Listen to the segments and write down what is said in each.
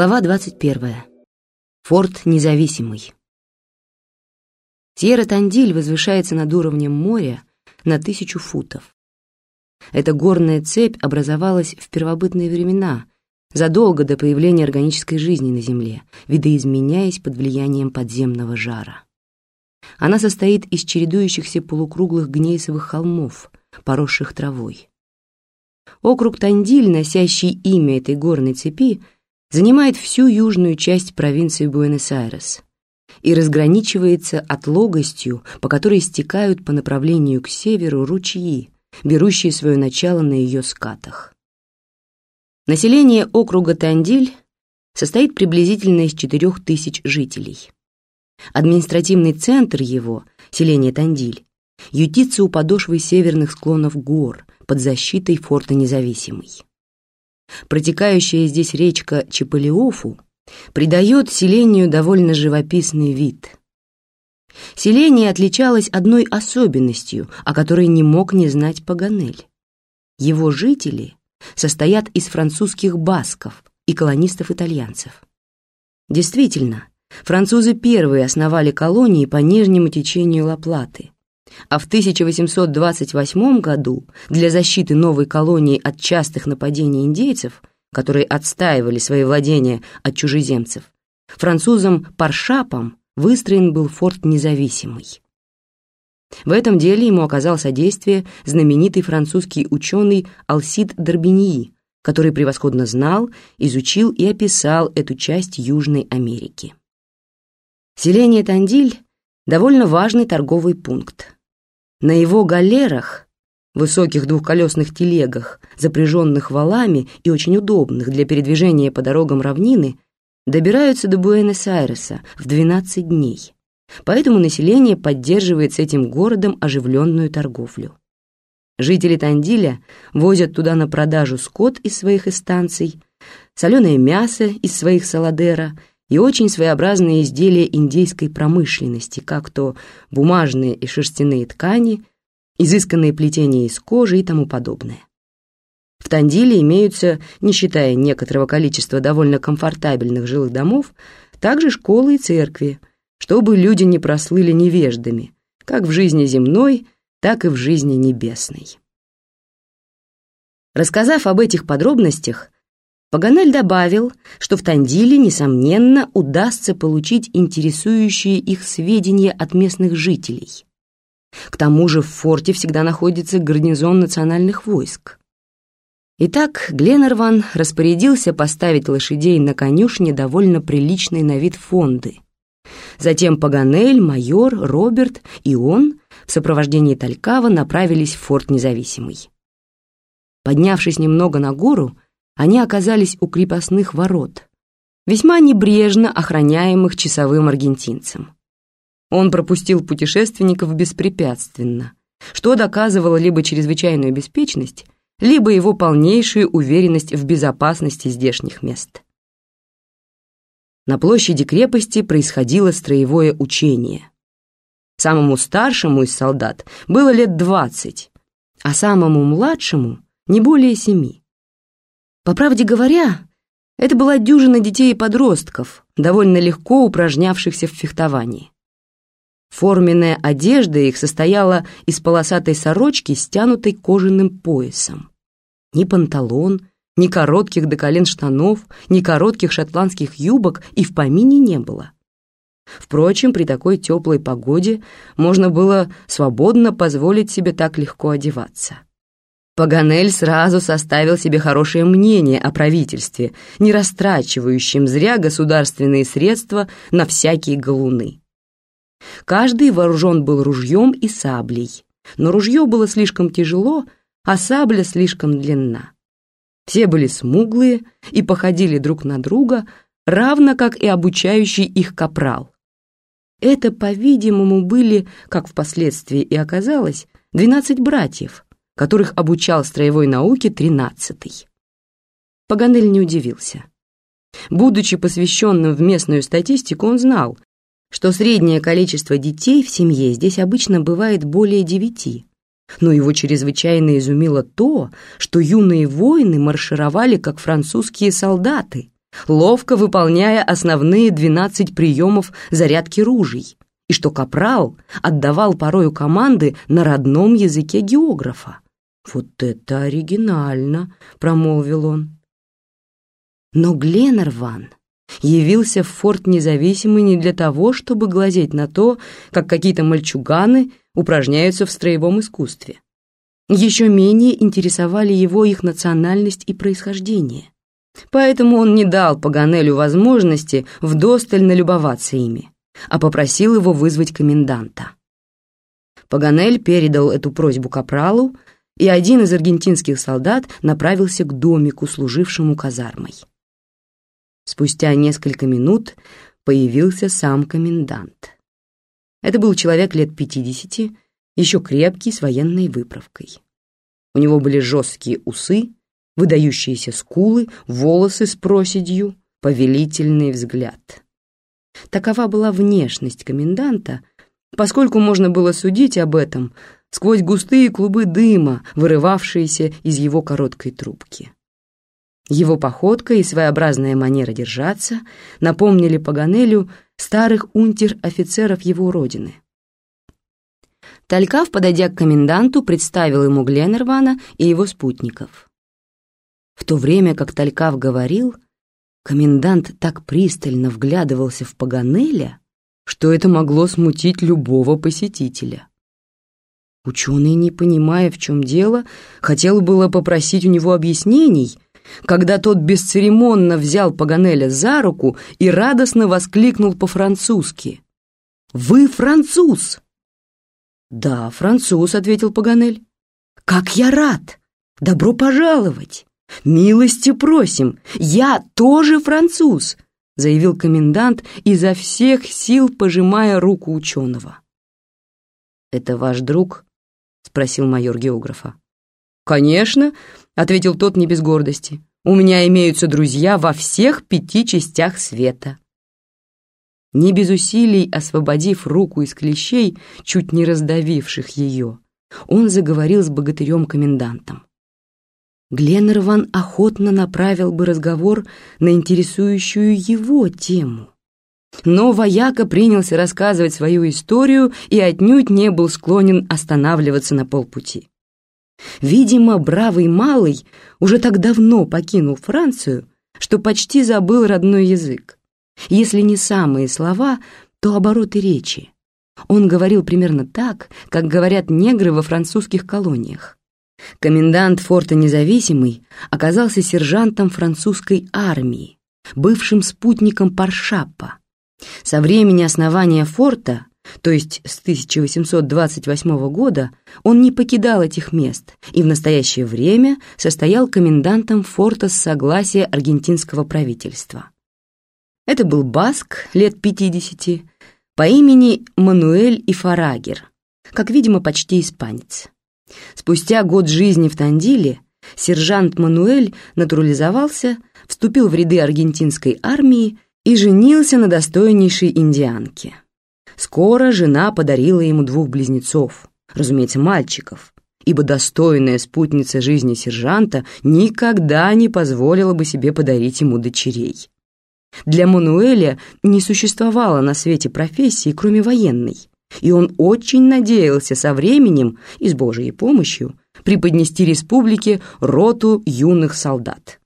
Глава 21. Форт Независимый. Сьерра-Тандиль возвышается над уровнем моря на тысячу футов. Эта горная цепь образовалась в первобытные времена, задолго до появления органической жизни на Земле, видоизменяясь под влиянием подземного жара. Она состоит из чередующихся полукруглых гнейсовых холмов, поросших травой. Округ Тандиль, носящий имя этой горной цепи, занимает всю южную часть провинции Буэнос-Айрес и разграничивается отлогостью, по которой стекают по направлению к северу ручьи, берущие свое начало на ее скатах. Население округа Тандиль состоит приблизительно из 4000 жителей. Административный центр его, селение Тандиль, ютится у подошвы северных склонов гор под защитой форта Независимый. Протекающая здесь речка Чапалиофу придает селению довольно живописный вид. Селение отличалось одной особенностью, о которой не мог не знать Паганель. Его жители состоят из французских басков и колонистов-итальянцев. Действительно, французы первые основали колонии по нижнему течению Ла-Платы, а в 1828 году для защиты новой колонии от частых нападений индейцев, которые отстаивали свои владения от чужеземцев, французом Паршапом выстроен был форт Независимый. В этом деле ему оказал содействие знаменитый французский ученый Алсид Д'Арбиньи, который превосходно знал, изучил и описал эту часть Южной Америки. Селение Тандиль – довольно важный торговый пункт. На его галерах, высоких двухколесных телегах, запряженных валами и очень удобных для передвижения по дорогам равнины, добираются до Буэнос-Айреса в 12 дней. Поэтому население поддерживает с этим городом оживленную торговлю. Жители Тандиля возят туда на продажу скот из своих эстанций, соленое мясо из своих саладера и очень своеобразные изделия индейской промышленности, как то бумажные и шерстяные ткани, изысканные плетения из кожи и тому подобное. В Тандиле имеются, не считая некоторого количества довольно комфортабельных жилых домов, также школы и церкви, чтобы люди не прослыли невеждами, как в жизни земной, так и в жизни небесной. Рассказав об этих подробностях, Паганель добавил, что в Тандиле, несомненно, удастся получить интересующие их сведения от местных жителей. К тому же в форте всегда находится гарнизон национальных войск. Итак, Гленнерван распорядился поставить лошадей на конюшне довольно приличной на вид фонды. Затем Паганель, майор, Роберт и он в сопровождении Талькава направились в форт Независимый. Поднявшись немного на гору, они оказались у крепостных ворот, весьма небрежно охраняемых часовым аргентинцем. Он пропустил путешественников беспрепятственно, что доказывало либо чрезвычайную беспечность, либо его полнейшую уверенность в безопасности здешних мест. На площади крепости происходило строевое учение. Самому старшему из солдат было лет двадцать, а самому младшему не более семи. По правде говоря, это была дюжина детей и подростков, довольно легко упражнявшихся в фехтовании. Форменная одежда их состояла из полосатой сорочки, стянутой кожаным поясом. Ни панталон, ни коротких до колен штанов, ни коротких шотландских юбок и в помине не было. Впрочем, при такой теплой погоде можно было свободно позволить себе так легко одеваться. Паганель сразу составил себе хорошее мнение о правительстве, не растрачивающем зря государственные средства на всякие галуны. Каждый вооружен был ружьем и саблей, но ружье было слишком тяжело, а сабля слишком длинна. Все были смуглые и походили друг на друга, равно как и обучающий их капрал. Это, по-видимому, были, как впоследствии и оказалось, двенадцать братьев — которых обучал строевой науке тринадцатый. Паганель не удивился. Будучи посвященным в местную статистику, он знал, что среднее количество детей в семье здесь обычно бывает более девяти, но его чрезвычайно изумило то, что юные воины маршировали как французские солдаты, ловко выполняя основные 12 приемов зарядки ружей, и что Капрал отдавал порою команды на родном языке географа. «Вот это оригинально!» — промолвил он. Но Гленнерван явился в форт независимый не для того, чтобы глазеть на то, как какие-то мальчуганы упражняются в строевом искусстве. Еще менее интересовали его их национальность и происхождение. Поэтому он не дал Паганелю возможности вдосталь налюбоваться ими, а попросил его вызвать коменданта. Паганель передал эту просьбу капралу, и один из аргентинских солдат направился к домику, служившему казармой. Спустя несколько минут появился сам комендант. Это был человек лет пятидесяти, еще крепкий, с военной выправкой. У него были жесткие усы, выдающиеся скулы, волосы с проседью, повелительный взгляд. Такова была внешность коменданта, поскольку можно было судить об этом сквозь густые клубы дыма, вырывавшиеся из его короткой трубки. Его походка и своеобразная манера держаться напомнили Паганелю старых унтер-офицеров его родины. Талькав, подойдя к коменданту, представил ему Гленнервана и его спутников. В то время как Талькав говорил, комендант так пристально вглядывался в Паганеля, что это могло смутить любого посетителя. Ученый, не понимая, в чем дело, хотел было попросить у него объяснений — когда тот бесцеремонно взял Паганеля за руку и радостно воскликнул по-французски. «Вы француз!» «Да, француз», — ответил Паганель. «Как я рад! Добро пожаловать! Милости просим! Я тоже француз!» — заявил комендант, изо всех сил пожимая руку ученого. «Это ваш друг?» — спросил майор географа. «Конечно», — ответил тот не без гордости. «У меня имеются друзья во всех пяти частях света». Не без усилий освободив руку из клещей, чуть не раздавивших ее, он заговорил с богатырем-комендантом. Гленнерван охотно направил бы разговор на интересующую его тему. Но вояка принялся рассказывать свою историю и отнюдь не был склонен останавливаться на полпути. Видимо, бравый малый уже так давно покинул Францию, что почти забыл родной язык. Если не самые слова, то обороты речи. Он говорил примерно так, как говорят негры во французских колониях. Комендант форта Независимый оказался сержантом французской армии, бывшим спутником Паршапа. Со времени основания форта то есть с 1828 года, он не покидал этих мест и в настоящее время состоял комендантом форта с согласия аргентинского правительства. Это был баск лет 50 по имени Мануэль Ифарагер, как, видимо, почти испанец. Спустя год жизни в Тандиле сержант Мануэль натурализовался, вступил в ряды аргентинской армии и женился на достойнейшей индианке. Скоро жена подарила ему двух близнецов, разумеется, мальчиков, ибо достойная спутница жизни сержанта никогда не позволила бы себе подарить ему дочерей. Для Мануэля не существовало на свете профессии, кроме военной, и он очень надеялся со временем и с Божьей помощью преподнести республике роту юных солдат.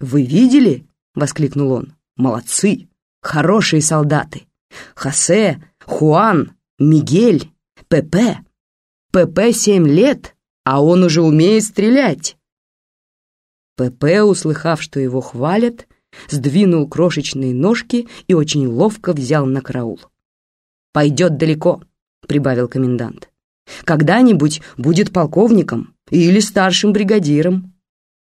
«Вы видели?» — воскликнул он. «Молодцы! Хорошие солдаты! Хосе Хуан, Мигель, Пепе. Пепе семь лет, а он уже умеет стрелять. Пепе, услыхав, что его хвалят, сдвинул крошечные ножки и очень ловко взял на караул. «Пойдет далеко», — прибавил комендант. «Когда-нибудь будет полковником или старшим бригадиром».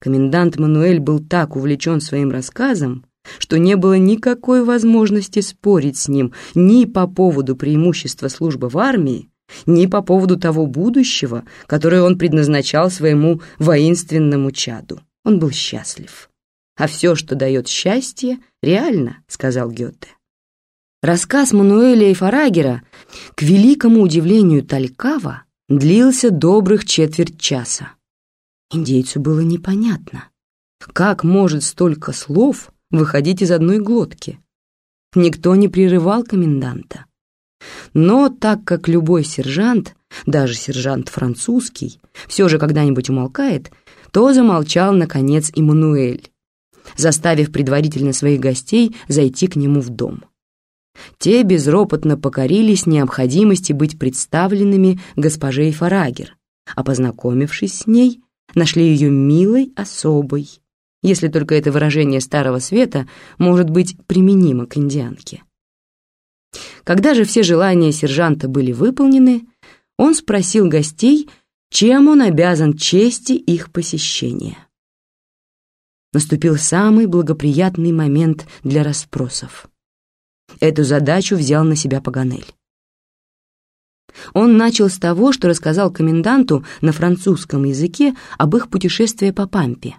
Комендант Мануэль был так увлечен своим рассказом, что не было никакой возможности спорить с ним ни по поводу преимущества службы в армии, ни по поводу того будущего, которое он предназначал своему воинственному чаду. Он был счастлив. «А все, что дает счастье, реально», — сказал Гёте. Рассказ Мануэля и Фарагера, к великому удивлению Талькава, длился добрых четверть часа. Индейцу было непонятно, как может столько слов выходить из одной глотки. Никто не прерывал коменданта. Но так как любой сержант, даже сержант французский, все же когда-нибудь умолкает, то замолчал, наконец, Иммануэль, заставив предварительно своих гостей зайти к нему в дом. Те безропотно покорились необходимости быть представленными госпоже Фарагер, а познакомившись с ней, нашли ее милой особой, если только это выражение Старого Света может быть применимо к индианке. Когда же все желания сержанта были выполнены, он спросил гостей, чем он обязан чести их посещения. Наступил самый благоприятный момент для расспросов. Эту задачу взял на себя Паганель. Он начал с того, что рассказал коменданту на французском языке об их путешествии по Пампе,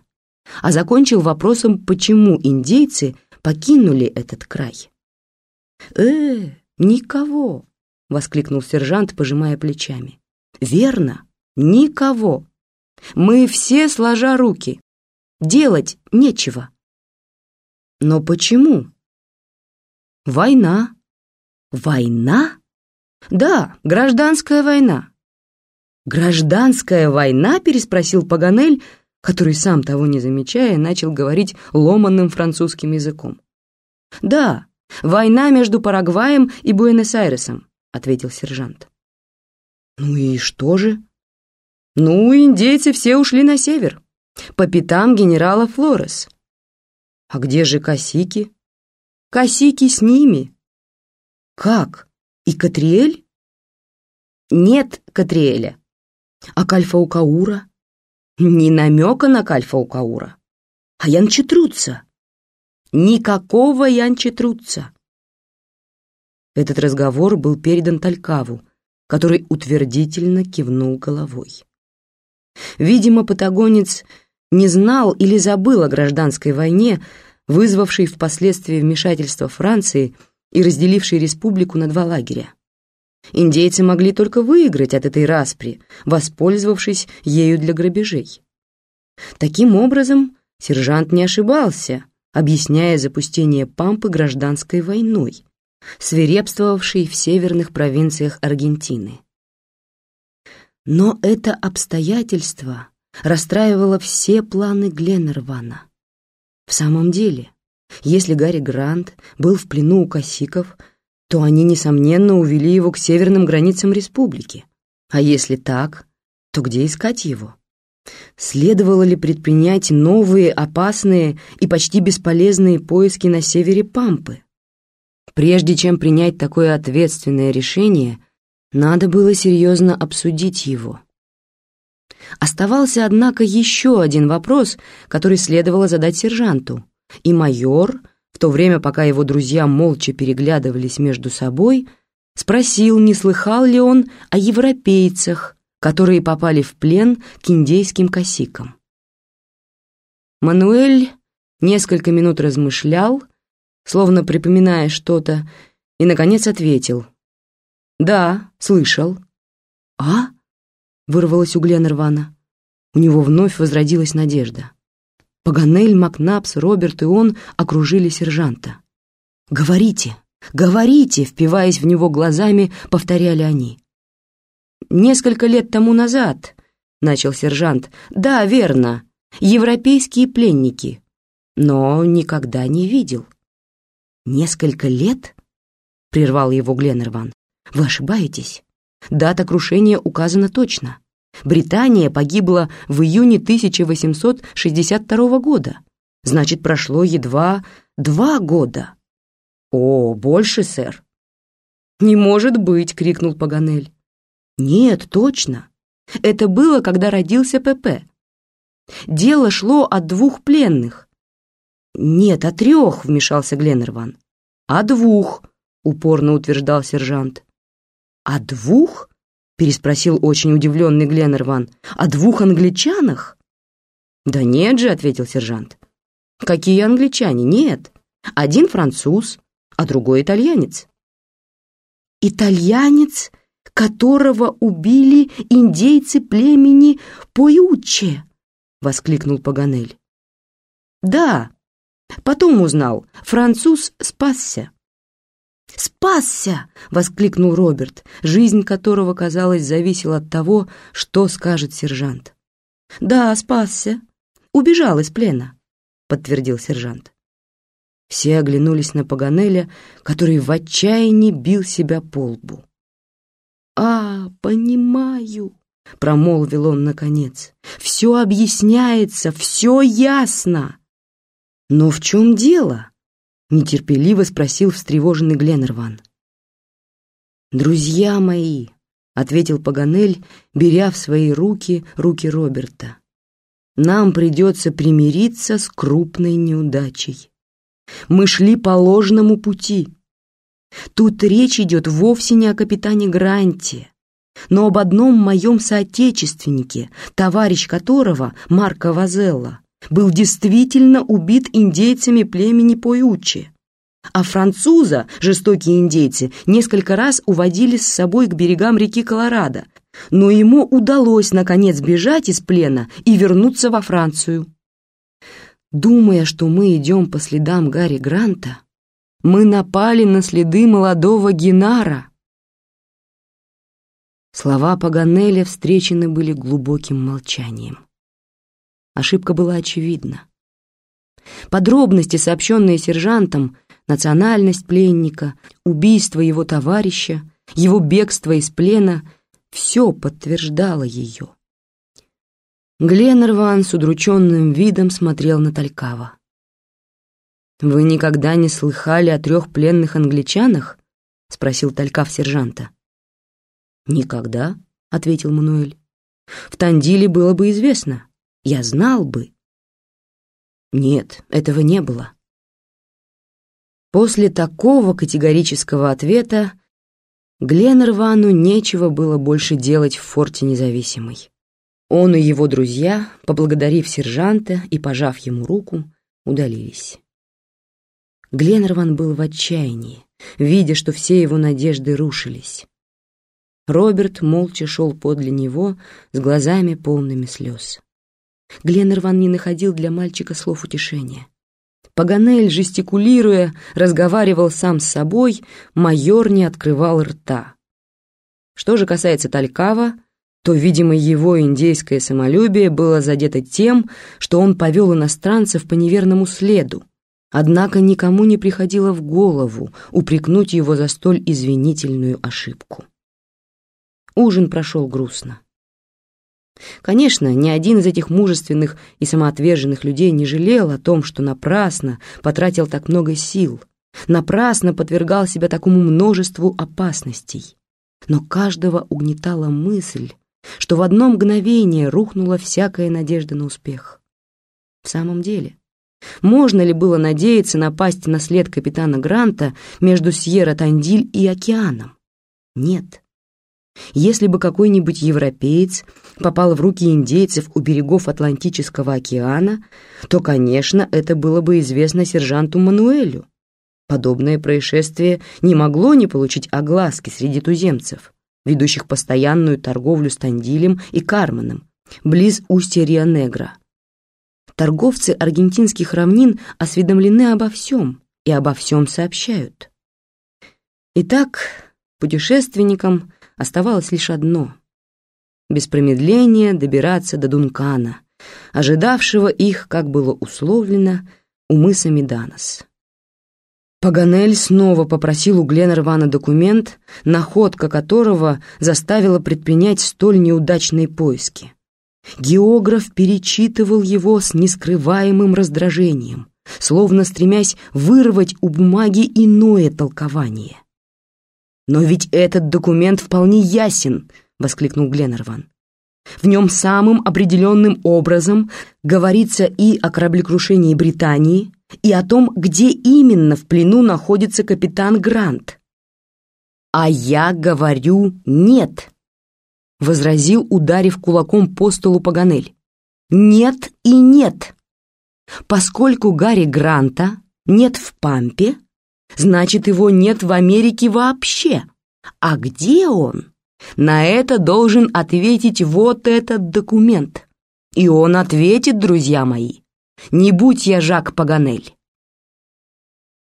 а закончил вопросом, почему индейцы покинули этот край. «Э, никого!» — воскликнул сержант, пожимая плечами. «Верно, никого. Мы все сложа руки. Делать нечего». «Но почему?» «Война». «Война?» «Да, гражданская война». «Гражданская война?» — переспросил Паганель, который, сам того не замечая, начал говорить ломанным французским языком. «Да, война между Парагваем и Буэнос-Айресом», — ответил сержант. «Ну и что же?» «Ну, индейцы все ушли на север, по пятам генерала Флорес». «А где же косики?» «Косики с ними». «Как? И Катриэль?» «Нет Катриэля». «А Кальфаукаура?» Ни намека на Кальфа-Укаура. А Янчетруца. Никакого Янчетруца. Этот разговор был передан Талькаву, который утвердительно кивнул головой. Видимо, патагонец не знал или забыл о гражданской войне, вызвавшей впоследствии вмешательство Франции и разделившей республику на два лагеря. Индейцы могли только выиграть от этой распри, воспользовавшись ею для грабежей. Таким образом, сержант не ошибался, объясняя запустение Пампы гражданской войной, свирепствовавшей в северных провинциях Аргентины. Но это обстоятельство расстраивало все планы Гленнервана. В самом деле, если Гарри Грант был в плену у косиков, то они, несомненно, увели его к северным границам республики. А если так, то где искать его? Следовало ли предпринять новые, опасные и почти бесполезные поиски на севере Пампы? Прежде чем принять такое ответственное решение, надо было серьезно обсудить его. Оставался, однако, еще один вопрос, который следовало задать сержанту, и майор — в то время, пока его друзья молча переглядывались между собой, спросил, не слыхал ли он о европейцах, которые попали в плен к индейским косикам. Мануэль несколько минут размышлял, словно припоминая что-то, и, наконец, ответил. «Да, слышал». «А?» — вырвалось у Гленнервана. У него вновь возродилась надежда. Паганель, Макнапс, Роберт и он окружили сержанта. «Говорите, говорите!» — впиваясь в него глазами, повторяли они. «Несколько лет тому назад», — начал сержант, — «да, верно, европейские пленники, но никогда не видел». «Несколько лет?» — прервал его Гленнерван. «Вы ошибаетесь. Дата крушения указана точно. Британия погибла в июне 1862 года. Значит, прошло едва два года. О, больше, сэр. Не может быть, крикнул Паганель. Нет, точно. Это было, когда родился ПП. Дело шло о двух пленных. Нет, о трех, вмешался Гленнерван. О двух, упорно утверждал сержант. О двух? Переспросил очень удивленный Гленнерван. «О двух англичанах?» «Да нет же», — ответил сержант. «Какие англичане? Нет. Один француз, а другой итальянец». «Итальянец, которого убили индейцы племени Поюче!» — воскликнул Паганель. «Да, Потом узнал, француз спасся. «Спасся!» — воскликнул Роберт, жизнь которого, казалось, зависела от того, что скажет сержант. «Да, спасся. Убежал из плена», — подтвердил сержант. Все оглянулись на Паганеля, который в отчаянии бил себя по лбу. «А, понимаю», — промолвил он наконец. «Все объясняется, все ясно». «Но в чем дело?» — нетерпеливо спросил встревоженный Гленнерван. «Друзья мои», — ответил Паганель, беря в свои руки руки Роберта, «нам придется примириться с крупной неудачей. Мы шли по ложному пути. Тут речь идет вовсе не о капитане Гранте, но об одном моем соотечественнике, товарищ которого, Марко Вазелла, был действительно убит индейцами племени Поючи, а француза жестокие индейцы несколько раз уводили с собой к берегам реки Колорадо, но ему удалось, наконец, бежать из плена и вернуться во Францию. Думая, что мы идем по следам Гарри Гранта, мы напали на следы молодого Генара. Слова Паганеля встречены были глубоким молчанием. Ошибка была очевидна. Подробности, сообщенные сержантом, национальность пленника, убийство его товарища, его бегство из плена — все подтверждало ее. Гленнерван с удрученным видом смотрел на Талькава. «Вы никогда не слыхали о трех пленных англичанах?» — спросил Талькав сержанта. «Никогда», — ответил Мануэль. «В Тандиле было бы известно. Я знал бы. Нет, этого не было. После такого категорического ответа Гленнервану нечего было больше делать в форте независимой. Он и его друзья, поблагодарив сержанта и пожав ему руку, удалились. Гленнерван был в отчаянии, видя, что все его надежды рушились. Роберт молча шел подле него с глазами полными слез. Гленнерван не находил для мальчика слов утешения. Паганель, жестикулируя, разговаривал сам с собой, майор не открывал рта. Что же касается Талькава, то, видимо, его индейское самолюбие было задето тем, что он повел иностранцев по неверному следу, однако никому не приходило в голову упрекнуть его за столь извинительную ошибку. Ужин прошел грустно. Конечно, ни один из этих мужественных и самоотверженных людей не жалел о том, что напрасно потратил так много сил, напрасно подвергал себя такому множеству опасностей. Но каждого угнетала мысль, что в одно мгновение рухнула всякая надежда на успех. В самом деле, можно ли было надеяться напасть на след капитана Гранта между Сьерра-Тандиль и океаном? Нет. Если бы какой-нибудь европеец попал в руки индейцев у берегов Атлантического океана, то, конечно, это было бы известно сержанту Мануэлю. Подобное происшествие не могло не получить огласки среди туземцев, ведущих постоянную торговлю с Тандилем и Карменом, близ устья Рио-Негро. Торговцы аргентинских равнин осведомлены обо всем и обо всем сообщают. Итак, путешественникам оставалось лишь одно — без промедления добираться до Дункана, ожидавшего их, как было условлено, у мыса Меданос. Паганель снова попросил у Гленнервана документ, находка которого заставила предпринять столь неудачные поиски. Географ перечитывал его с нескрываемым раздражением, словно стремясь вырвать у бумаги иное толкование. «Но ведь этот документ вполне ясен», — воскликнул Гленнерван. «В нем самым определенным образом говорится и о кораблекрушении Британии, и о том, где именно в плену находится капитан Грант». «А я говорю нет», — возразил, ударив кулаком по столу Паганель. «Нет и нет. Поскольку Гарри Гранта нет в Пампе, значит, его нет в Америке вообще. А где он? На это должен ответить вот этот документ. И он ответит, друзья мои. Не будь я Жак Паганель.